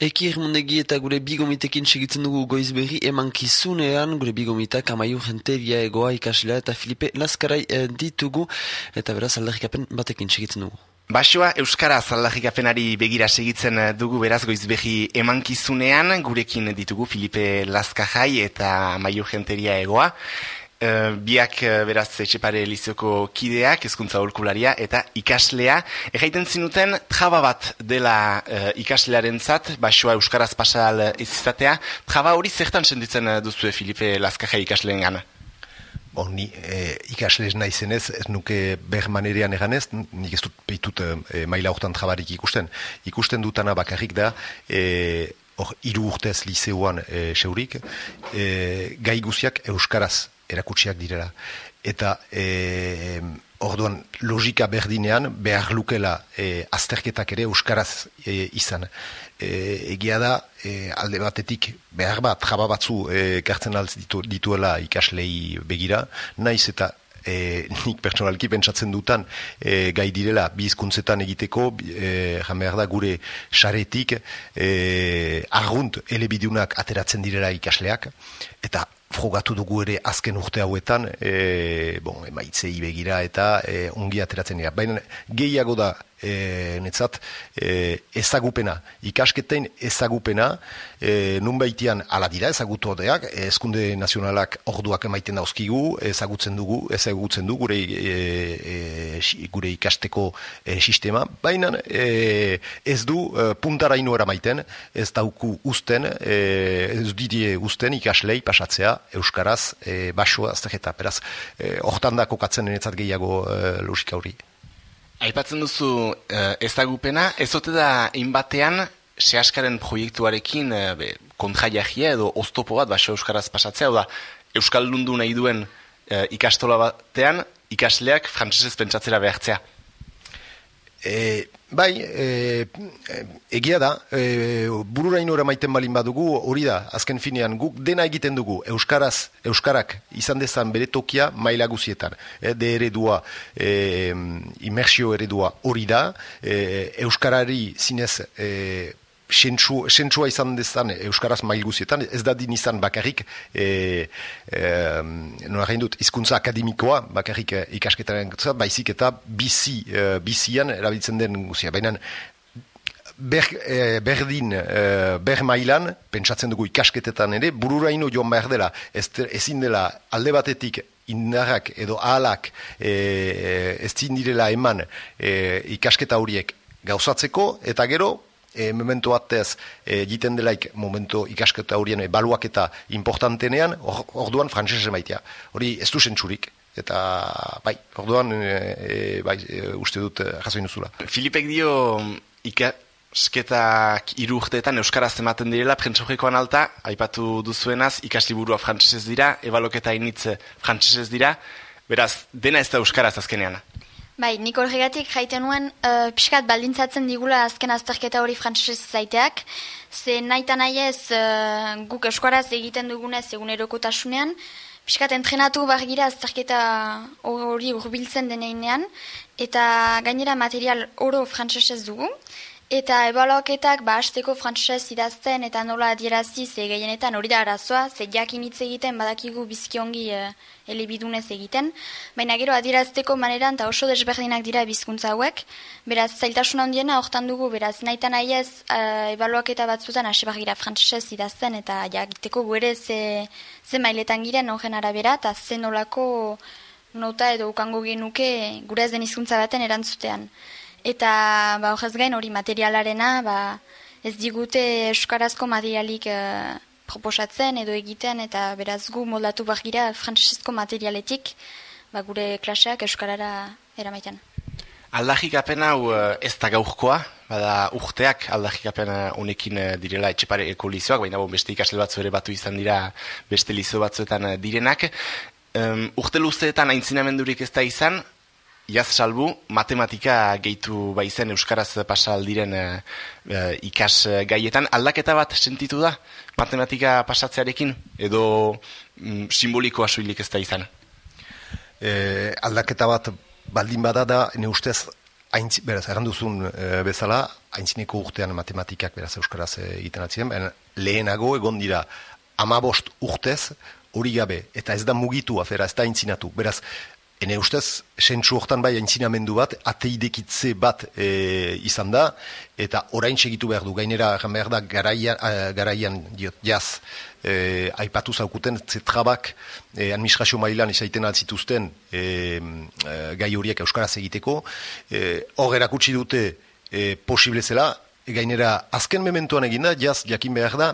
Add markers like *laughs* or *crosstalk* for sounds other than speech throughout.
Eki ermundegi eta gure bigomitekin segitzen dugu goiz berri eman kizunean, gure bigomitak amaiu jenteria egoa ikaslea eta Filipe Laskarai eh, ditugu eta beraz aldarrikapen batekin segitzen dugu. Basoa Euskara aldarrikapenari begira segitzen eh, dugu beraz goiz berri eman kizunean, gurekin ditugu Filipe Laskarai eta amaiu jenteria egoa. Uh, biak uh, beraz etxepare lizioko kideak, ezkuntza holkularia eta ikaslea. Egaiten zinuten, traba bat dela uh, ikaslearen zat, basoa Euskaraz pasal izatea. Traba hori zertan senditzen duzu Filipe Lazkaja ikasleen gana? Bon, ni e, ikasle ez nahi zenez, ez nuke bermanerean eganez, nik ez dut behitut e, maila horretan trabarik ikusten. Ikusten dutana bakarrik da, e, hor, iru urtez liceoan e, seurik, e, gai guziak Euskaraz erakutsiak direla. Eta e, orduan logika berdinean behar lukela e, azterketak ere euskaraz e, izan. E, egia da e, alde batetik behar bat jaba batzu e, kartzen altz ditu, dituela ikaslei begira, naiz eta E, nik pertsonalki pentsatzen dutan e, gai direla bizkuntzetan egiteko e, behar da gure saretik e, argunt elebidunak ateratzen direla ikasleak eta frogatu dugu ere azken urte hauetan, e, bon, emaitzei begira eta e, ongi ateratzen dira. Baina gehiago da e, netzat e, ezagupena, ikasketein ezagupena, e, nun baitian ala dira ezagutu ordeak, ezkunde nazionalak orduak emaiten dauzkigu, ezagutzen dugu, ezagutzen dugu gure, e, e, gure ikasteko e, sistema, baina e, ez du e, puntara inoera maiten, ez dauku usten, e, ez didie usten ikaslei pasatzea Euskaraz e, basoa aztegeta, beraz, e, hortan da kokatzen denetzat gehiago e, logika hori. Aipatzen duzu e, ezagupena, ez ote da inbatean sehaskaren proiektuarekin e, be, edo oztopo bat baso Euskaraz pasatzea, da Euskal Lundu nahi duen e, ikastola batean ikasleak frantzesez pentsatzera behartzea. E, bai, e, egia da, e, bururaino maiten balin badugu, hori da, azken finean, guk dena egiten dugu, Euskaraz, Euskarak izan dezan bere tokia maila guzietan. E, de eredua, e, imersio eredua hori da, e, Euskarari zinez e, sentsua izan dezan Euskaraz mail guzietan, ez da din izan bakarrik e, e, dut, izkuntza akademikoa bakarrik ikasketaren baizik eta bizi, e, bizian erabiltzen den guzia. Baina ber, e, berdin, e, ber mailan, pentsatzen dugu ikasketetan ere, bururaino joan behar dela, ez, ezin dela alde batetik indarrak edo ahalak e, ez direla eman e, ikasketa horiek gauzatzeko, eta gero, e, momentu batez e, egiten delaik momentu ikasketa horien baluaketa importantenean, orduan or, frantzese maitea. Hori ez du zentsurik. Eta, bai, orduan, e, e, bai, e, uste dut e, jasoin duzula. Filipek dio, ikasketak iru urteetan Euskaraz ematen direla, prentsojekoan alta, aipatu duzuenaz, ikasliburua frantzesez dira, ebaloketa initze frantzesez dira, beraz, dena ez da Euskaraz azkenean. Bai, nik horregatik jaiten nuen uh, pixkat baldintzatzen digula azken azterketa hori frantzesez zaiteak, ze nahi eta nahi ez uh, guk eskuaraz egiten dugunez egun erokotasunean, pixkat entrenatu bargira azterketa hori urbiltzen deneinean, eta gainera material oro frantzesez dugu, Eta ebaloketak ba hasteko idazten eta nola adierazi ze gehienetan hori da arazoa, ze jakin hitz egiten badakigu bizkiongi e, elebidunez egiten, baina gero adierazteko maneran eta oso desberdinak dira bizkuntza hauek, beraz zailtasun handiena hortan dugu, beraz nahi nahi ez e, ebaloaketa batzutan hasi gira frantsesez idazten eta jakiteko guere ze, ze mailetan giren horren arabera eta ze nolako nota edo ukango genuke gure ez den hizkuntza baten erantzutean. Eta ba, horrez gain hori materialarena ba, ez digute euskarazko materialik uh, proposatzen edo egiten eta beraz gu moldatu behar gira frantzesezko materialetik ba, gure klaseak euskarara eramaiten. Aldajik apena hau eh, ez da gaurkoa, bada urteak aldajik apena honekin eh, direla etxepareko lizoak, baina bon, beste ikasle batzu ere batu izan dira beste lizo batzuetan direnak. Um, urte luzeetan aintzinamendurik ez da izan, Iaz salbu, matematika gehitu baizen Euskaraz pasal diren uh, ikas gaietan. Aldaketa bat sentitu da matematika pasatzearekin edo mm, simbolikoa suilik ez da izan? E, aldaketa bat baldin bada da, ne ustez Aintzi, beraz, erranduzun e, bezala, aintzineko urtean matematikak beraz euskaraz egiten atzien, lehenago egon dira amabost urtez hori gabe, eta ez da mugitu afera, ez da aintzinatu. Beraz, ene ustez, sentsu hortan bai aintzinamendu bat, ateidekitze bat e, izan da, eta orain segitu behar du, gainera, behar da, garaian, garaian diot, jaz, e, aipatu zaukuten zetrabak e, administrazio mailan izaiten altzituzten e, e, gai horiek euskaraz egiteko. E, hor erakutsi dute e, posible zela, gainera azken mementuan eginda, jaz jakin behar da,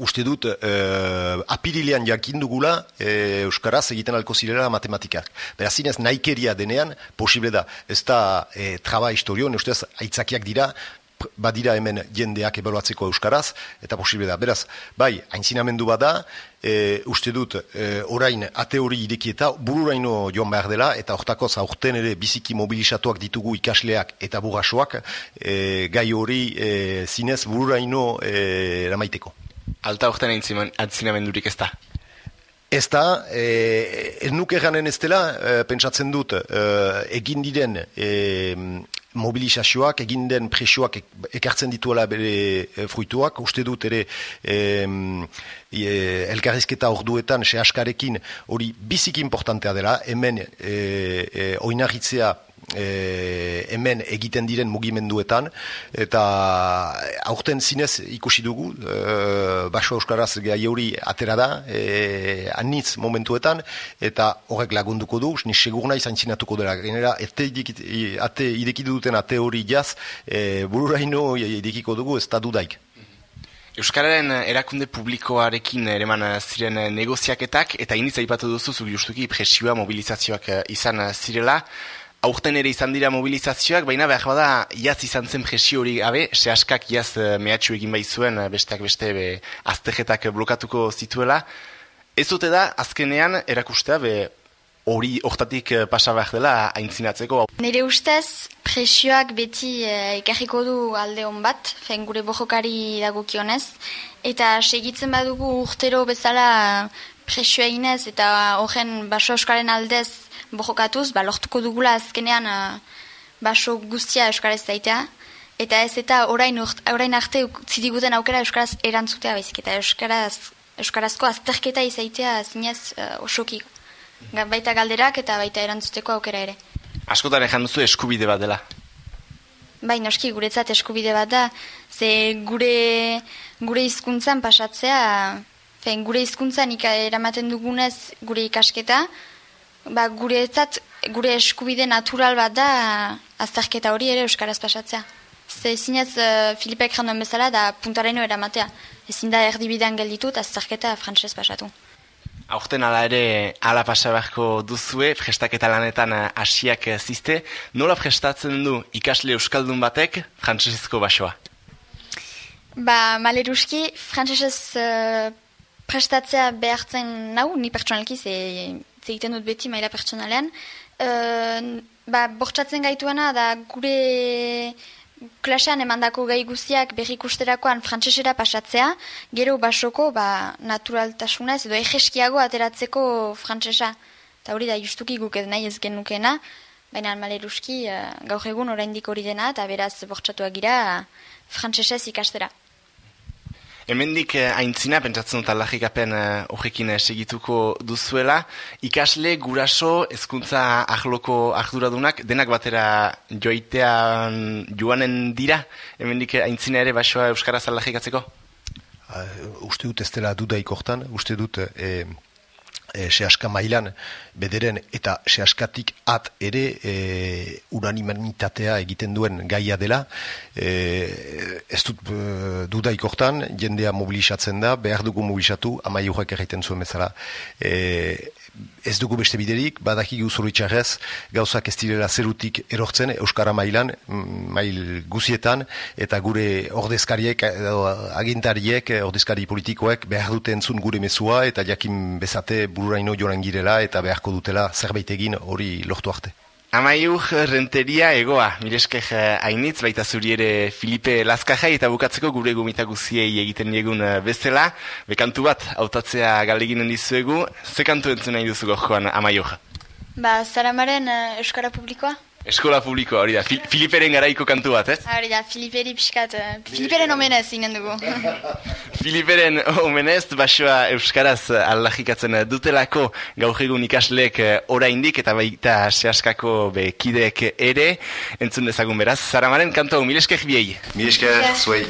uste dut e, apirilean jakin dugula e, euskaraz egiten alko zirela matematikak. Beraz zinez naikeria denean posible da. Ez da e, traba historion, ustez aitzakiak dira, badira hemen jendeak ebaluatzeko euskaraz, eta posible da. Beraz, bai, haintzinamendu bada, e, uste dut, e, orain ate hori irekieta, bururaino joan behar dela, eta hortako zaurten ere biziki mobilizatuak ditugu ikasleak eta bugasoak, e, gai hori e, zinez bururaino e, ramaiteko. Alta horten haintzinamendurik ez da? Ez da, e, ez nuke ganen ez dela, e, pentsatzen dut, e, egin diren e, mobilizazioak, egin den presioak ekartzen dituela bere e, fruituak, uste dut ere e, e, elkarrizketa orduetan, se askarekin, hori biziki importantea dela, hemen e, e, oinarritzea e, hemen egiten diren mugimenduetan eta aurten zinez ikusi dugu e, baso euskaraz gai hori atera da e, anitz momentuetan eta horrek lagunduko du ni segur nahi zaintzinatuko dela. Genera ate, ate irekidu duten ate hori jaz e, bururaino irekiko dugu ez da dudaik. Euskararen erakunde publikoarekin ereman ziren negoziaketak eta iniz aipatu duzu zu justuki presioa mobilizazioak izan zirela aurten ere izan dira mobilizazioak, baina behar bada iaz izan zen presio hori gabe, se askak iaz uh, mehatxu egin bai zuen, uh, besteak beste be, aztegetak blokatuko zituela. Ez dute da, azkenean erakustea be, hori hortatik uh, pasa behar dela aintzinatzeko. Nire ustez, presioak beti uh, ikarriko du alde hon bat, fen gure bojokari dagokionez, eta segitzen badugu urtero bezala presioa inez, eta horren baso euskaren aldez bojokatuz, ba, lortuko dugula azkenean uh, baso guztia euskaraz daitea, eta ez eta orain, orain arte zidiguten aukera euskaraz erantzutea baizik, eta euskaraz, euskarazko azterketa izaitea zinez uh, osoki. Baita galderak eta baita erantzuteko aukera ere. Askotan ezan duzu eskubide bat dela? Bai, noski, guretzat eskubide bat da, ze gure, gure hizkuntzan pasatzea, fen, gure hizkuntzan eramaten dugunez gure ikasketa, ba, gure gure eskubide natural bat da azterketa hori ere Euskaraz pasatzea. Ze zinez uh, Filipek janduen bezala da puntaraino eramatea. Ezin da erdibidean gelditut azterketa frantzez pasatu. Aurten ala ere ala pasabarko duzue, prestaketa lanetan eh, hasiak ziste. Nola prestatzen du ikasle Euskaldun batek frantzesezko basoa? Ba, maleruski, frantzesez uh, prestatzea behartzen nau, ni pertsonalki, ze egiten dut beti maila pertsonalean. Uh, ba, bortxatzen gaituena da gure klasean emandako gai guztiak berrikusterakoan frantsesera pasatzea, gero basoko ba, naturaltasuna ez edo egeskiago ateratzeko frantsesa. Eta hori da justuki guk ez nahi ez genukena, baina maleruski uh, gaur egun oraindik hori dena eta beraz bortxatuak gira frantsesez ikastera. Hemendik eh, aintzina, pentsatzen dut alagikapen eh, horrekin eh, segituko duzuela, ikasle, guraso, ezkuntza ahloko ahduradunak, denak batera joitean joanen dira, hemendik aintzina ere basoa Euskaraz alagikatzeko? Uh, uste dut ez dela dudaik hortan, uste dut e, sehaska mailan bederen eta sehaskatik at ere e, unanimanitatea egiten duen gaia dela. E, ez dut e, dudaik hortan jendea mobilizatzen da behar dugu mobilizatu amai horrek erraiten zuen bezala. E, ez dugu beste biderik, badaki guzuritxarrez, gauzak ez direla zerutik erortzen Euskara mailan, mail guzietan, eta gure ordezkariek, agintariek, ordezkari politikoek behar dute entzun gure mezua, eta jakin bezate bururaino joran girela, eta beharko dutela zerbait egin hori lortu arte. Amaiur renteria egoa, mireskek hainitz, baita zuri ere Filipe Lazkajai eta bukatzeko gure gomita guziei egiten egun eh, bezala. Bekantu bat, hautatzea galeginen dizuegu, ze kantu entzun nahi duzu gojoan Amaiur? Ba, Zaramaren uh, Euskara Publikoa. Eskola publikoa, hori da. Fil Filiperen garaiko kantu bat, ez? Hori da, Filiperi pixkat, uh, Filiperen omenez inen dugu. *laughs* Filiperen omenez, basoa Euskaraz aldajikatzen dutelako gaur egun ikasleek eh, oraindik eta baita sehaskako bekideek ere, entzun dezagun beraz. Zaramaren kantu, mileskek biei. Mileskek, zuei.